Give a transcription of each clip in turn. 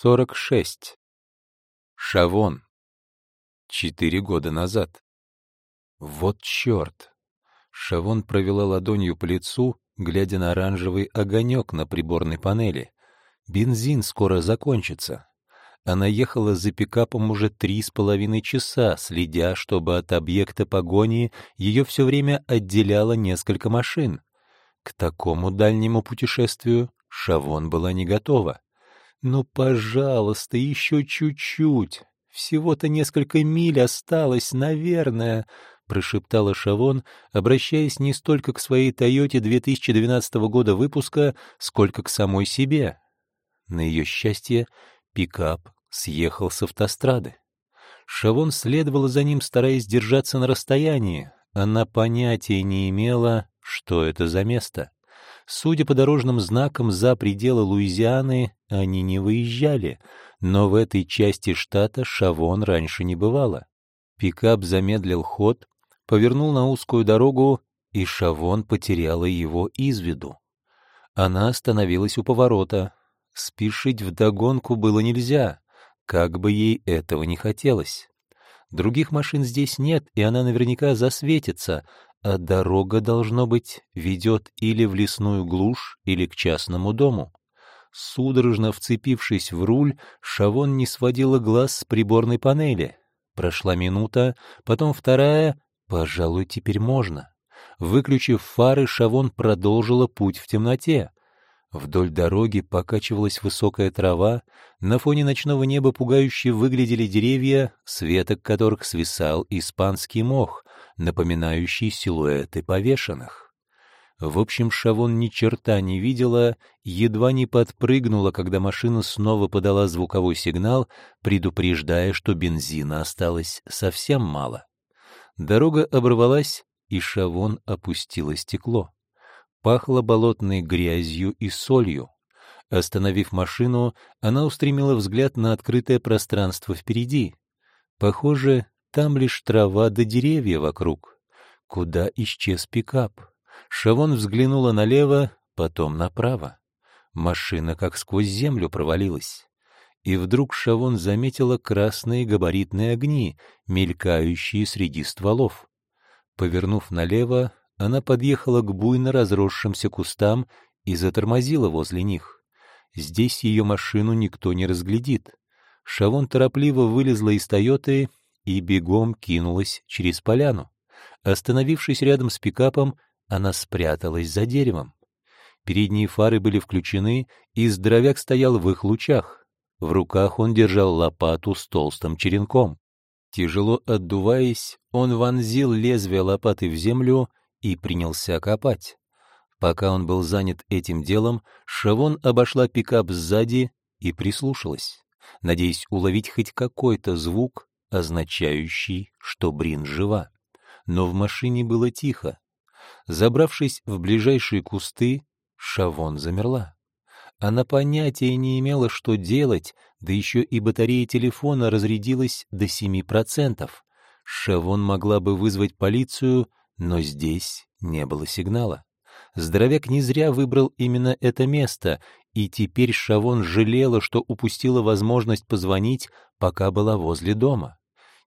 46. Шавон. Четыре года назад. Вот черт! Шавон провела ладонью по лицу, глядя на оранжевый огонек на приборной панели. Бензин скоро закончится. Она ехала за пикапом уже три с половиной часа, следя, чтобы от объекта погони ее все время отделяло несколько машин. К такому дальнему путешествию Шавон была не готова. «Ну, пожалуйста, еще чуть-чуть. Всего-то несколько миль осталось, наверное», — прошептала Шавон, обращаясь не столько к своей «Тойоте» 2012 года выпуска, сколько к самой себе. На ее счастье пикап съехал с автострады. Шавон следовала за ним, стараясь держаться на расстоянии. Она понятия не имела, что это за место. Судя по дорожным знакам, за пределы Луизианы они не выезжали, но в этой части штата Шавон раньше не бывало. Пикап замедлил ход, повернул на узкую дорогу, и Шавон потеряла его из виду. Она остановилась у поворота. Спешить вдогонку было нельзя, как бы ей этого не хотелось. Других машин здесь нет, и она наверняка засветится, а дорога, должно быть, ведет или в лесную глушь, или к частному дому. Судорожно вцепившись в руль, Шавон не сводила глаз с приборной панели. Прошла минута, потом вторая, пожалуй, теперь можно. Выключив фары, Шавон продолжила путь в темноте. Вдоль дороги покачивалась высокая трава, на фоне ночного неба пугающе выглядели деревья, с веток которых свисал испанский мох, напоминающий силуэты повешенных. В общем, Шавон ни черта не видела, едва не подпрыгнула, когда машина снова подала звуковой сигнал, предупреждая, что бензина осталось совсем мало. Дорога оборвалась, и Шавон опустила стекло пахло болотной грязью и солью. Остановив машину, она устремила взгляд на открытое пространство впереди. Похоже, там лишь трава да деревья вокруг. Куда исчез пикап? Шавон взглянула налево, потом направо. Машина как сквозь землю провалилась. И вдруг Шавон заметила красные габаритные огни, мелькающие среди стволов. Повернув налево, она подъехала к буйно разросшимся кустам и затормозила возле них. Здесь ее машину никто не разглядит. Шавон торопливо вылезла из «Тойоты» и бегом кинулась через поляну. Остановившись рядом с пикапом, она спряталась за деревом. Передние фары были включены, и здоровяк стоял в их лучах. В руках он держал лопату с толстым черенком. Тяжело отдуваясь, он вонзил лезвие лопаты в землю и принялся копать. Пока он был занят этим делом, Шавон обошла пикап сзади и прислушалась, надеясь уловить хоть какой-то звук, означающий, что Брин жива. Но в машине было тихо. Забравшись в ближайшие кусты, Шавон замерла. Она понятия не имела, что делать, да еще и батарея телефона разрядилась до 7%. Шавон могла бы вызвать полицию, но здесь не было сигнала. Здоровяк не зря выбрал именно это место, и теперь Шавон жалела, что упустила возможность позвонить, пока была возле дома.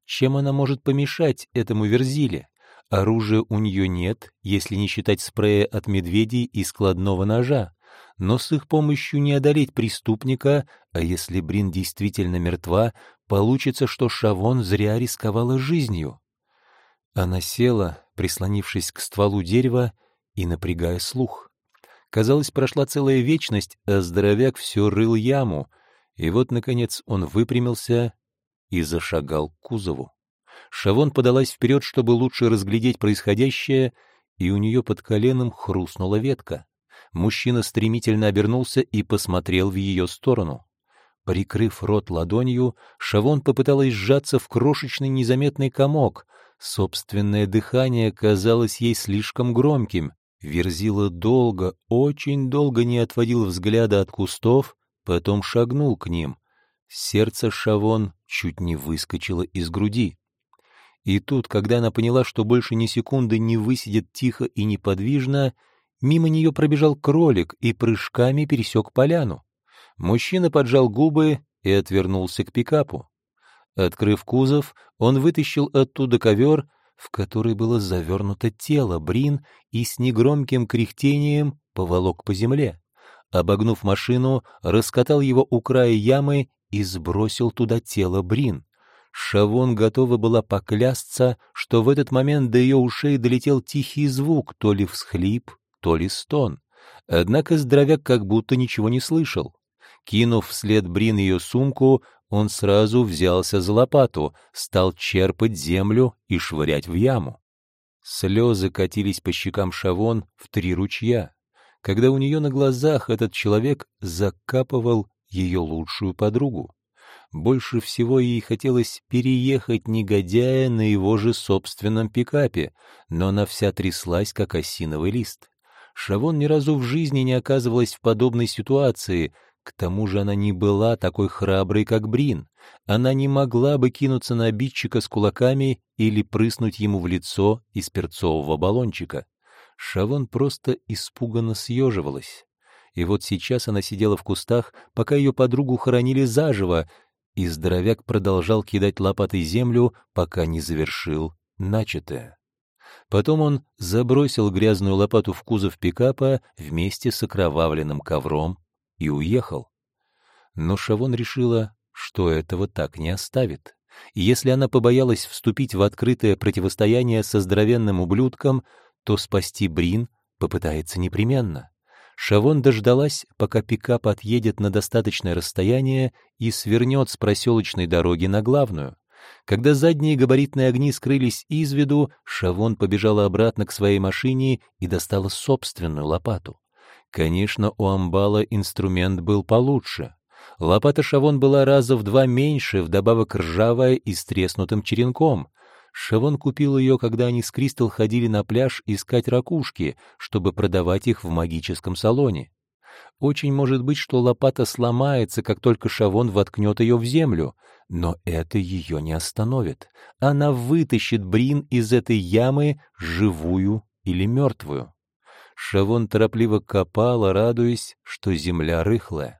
Чем она может помешать этому Верзиле? Оружия у нее нет, если не считать спрея от медведей и складного ножа. Но с их помощью не одолеть преступника, а если Брин действительно мертва, получится, что Шавон зря рисковала жизнью. Она села, прислонившись к стволу дерева и напрягая слух. Казалось, прошла целая вечность, а здоровяк все рыл яму, и вот, наконец, он выпрямился и зашагал к кузову. Шавон подалась вперед, чтобы лучше разглядеть происходящее, и у нее под коленом хрустнула ветка. Мужчина стремительно обернулся и посмотрел в ее сторону. Прикрыв рот ладонью, Шавон попыталась сжаться в крошечный незаметный комок, Собственное дыхание казалось ей слишком громким. Верзила долго, очень долго не отводил взгляда от кустов, потом шагнул к ним. Сердце Шавон чуть не выскочило из груди. И тут, когда она поняла, что больше ни секунды не высидит тихо и неподвижно, мимо нее пробежал кролик и прыжками пересек поляну. Мужчина поджал губы и отвернулся к пикапу. Открыв кузов, он вытащил оттуда ковер, в который было завернуто тело Брин и с негромким кряхтением поволок по земле. Обогнув машину, раскатал его у края ямы и сбросил туда тело Брин. Шавон готова была поклясться, что в этот момент до ее ушей долетел тихий звук, то ли всхлип, то ли стон. Однако здоровяк как будто ничего не слышал. Кинув вслед Брин ее сумку, он сразу взялся за лопату, стал черпать землю и швырять в яму. Слезы катились по щекам Шавон в три ручья, когда у нее на глазах этот человек закапывал ее лучшую подругу. Больше всего ей хотелось переехать негодяя на его же собственном пикапе, но она вся тряслась, как осиновый лист. Шавон ни разу в жизни не оказывалась в подобной ситуации, к тому же она не была такой храброй, как Брин. Она не могла бы кинуться на обидчика с кулаками или прыснуть ему в лицо из перцового баллончика. Шавон просто испуганно съеживалась. И вот сейчас она сидела в кустах, пока ее подругу хоронили заживо, и здоровяк продолжал кидать лопатой землю, пока не завершил начатое. Потом он забросил грязную лопату в кузов пикапа вместе с окровавленным ковром и уехал. Но Шавон решила, что этого так не оставит. И если она побоялась вступить в открытое противостояние со здоровенным ублюдком, то спасти Брин попытается непременно. Шавон дождалась, пока пикап отъедет на достаточное расстояние и свернет с проселочной дороги на главную. Когда задние габаритные огни скрылись из виду, Шавон побежала обратно к своей машине и достала собственную лопату. Конечно, у амбала инструмент был получше. Лопата Шавон была раза в два меньше, вдобавок ржавая и с треснутым черенком. Шавон купил ее, когда они с Кристал ходили на пляж искать ракушки, чтобы продавать их в магическом салоне. Очень может быть, что лопата сломается, как только Шавон воткнет ее в землю, но это ее не остановит. Она вытащит Брин из этой ямы, живую или мертвую. Шавон торопливо копала, радуясь, что земля рыхлая.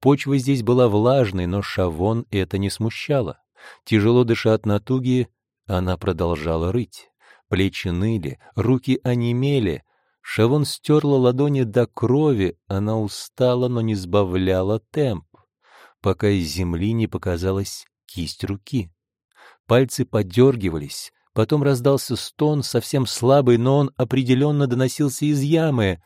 Почва здесь была влажной, но Шавон это не смущало. Тяжело дыша от натуги, она продолжала рыть. Плечи ныли, руки онемели. Шавон стерла ладони до крови, она устала, но не сбавляла темп, пока из земли не показалась кисть руки. Пальцы подергивались, потом раздался стон, совсем слабый, но он определенно доносился из ямы.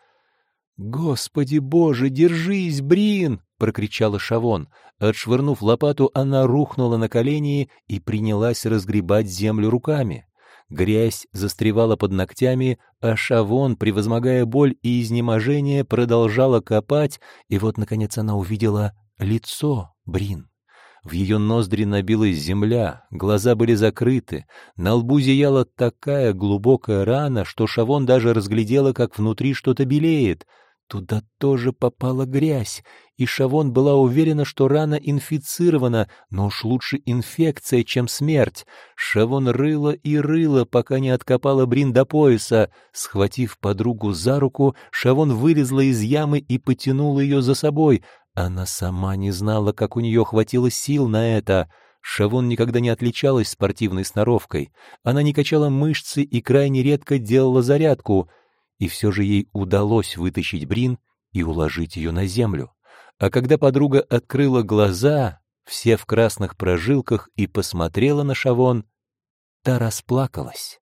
«Господи боже, держись, Брин!» — прокричала Шавон. Отшвырнув лопату, она рухнула на колени и принялась разгребать землю руками. Грязь застревала под ногтями, а Шавон, превозмогая боль и изнеможение, продолжала копать, и вот, наконец, она увидела лицо Брин. В ее ноздри набилась земля, глаза были закрыты, на лбу зияла такая глубокая рана, что Шавон даже разглядела, как внутри что-то белеет — Туда тоже попала грязь, и Шавон была уверена, что рана инфицирована, но уж лучше инфекция, чем смерть. Шавон рыла и рыла, пока не откопала Брин до пояса. Схватив подругу за руку, Шавон вылезла из ямы и потянула ее за собой. Она сама не знала, как у нее хватило сил на это. Шавон никогда не отличалась спортивной сноровкой. Она не качала мышцы и крайне редко делала зарядку — и все же ей удалось вытащить Брин и уложить ее на землю. А когда подруга открыла глаза, все в красных прожилках, и посмотрела на Шавон, та расплакалась.